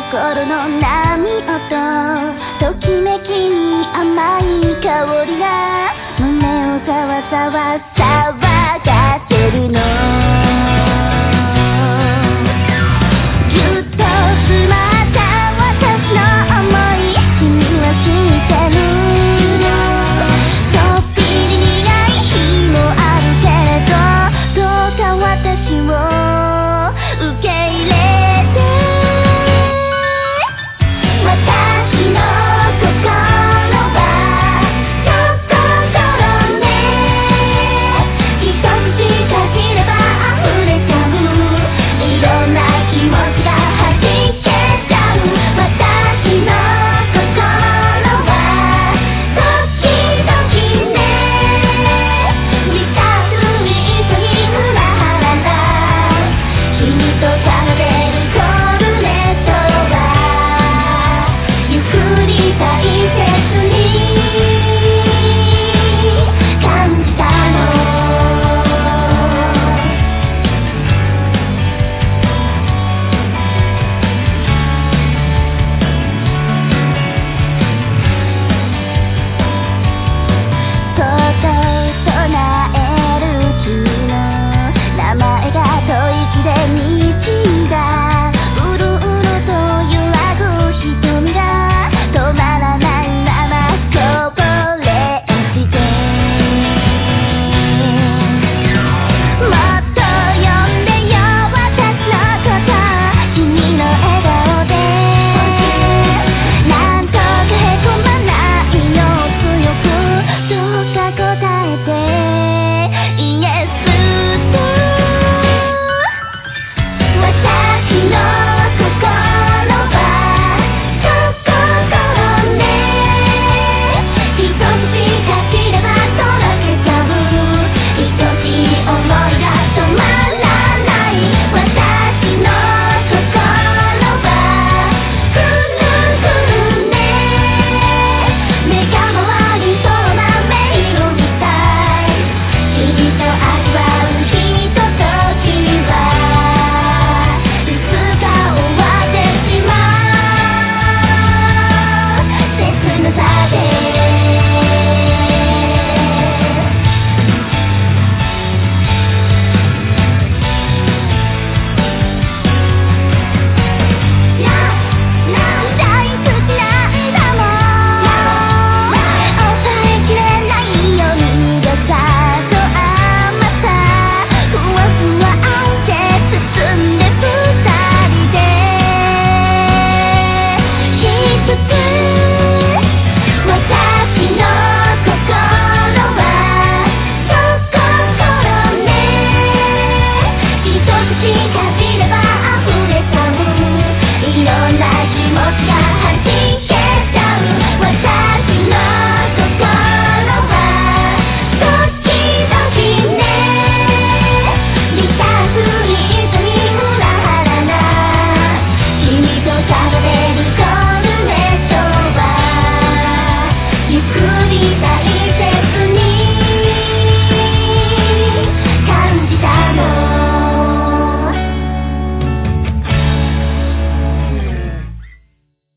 心の波音ときめきに甘い香りが胸をざわざわさ